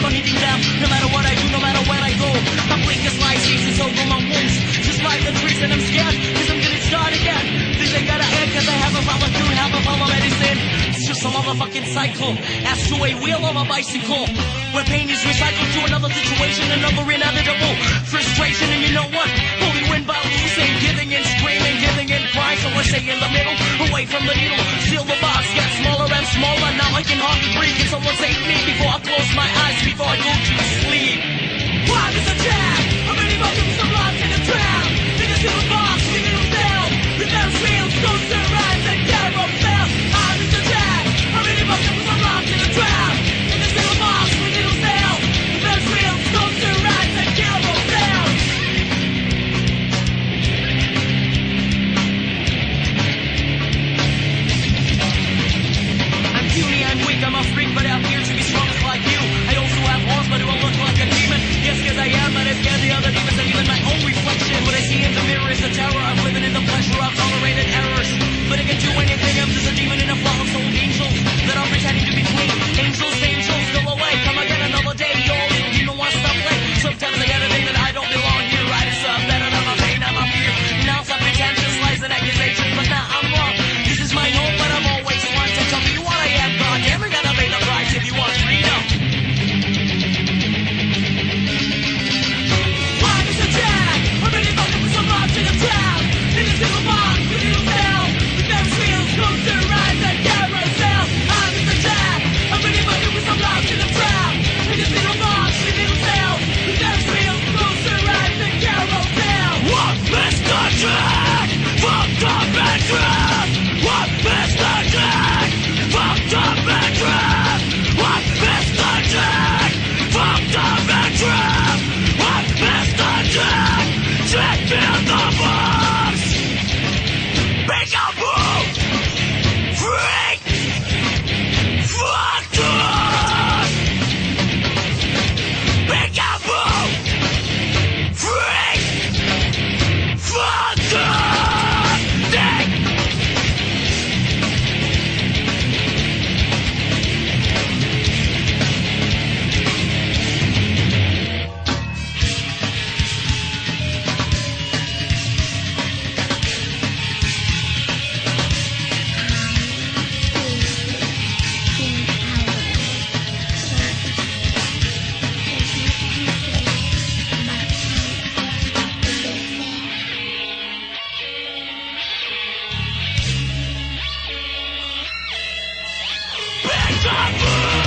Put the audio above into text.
gonna be down No matter what I do, no matter where I go. My blinkers light chases over my wounds. Just like the trees and I'm scared Cause I'm gonna start again. Think I gotta end cause I have a problem to have a problem medicine It's just a motherfucking cycle. As to a wheel on a bicycle. Where pain is recycled to another situation Another inevitable frustration. And you know what? Only win by losing, giving in. Peekaboo!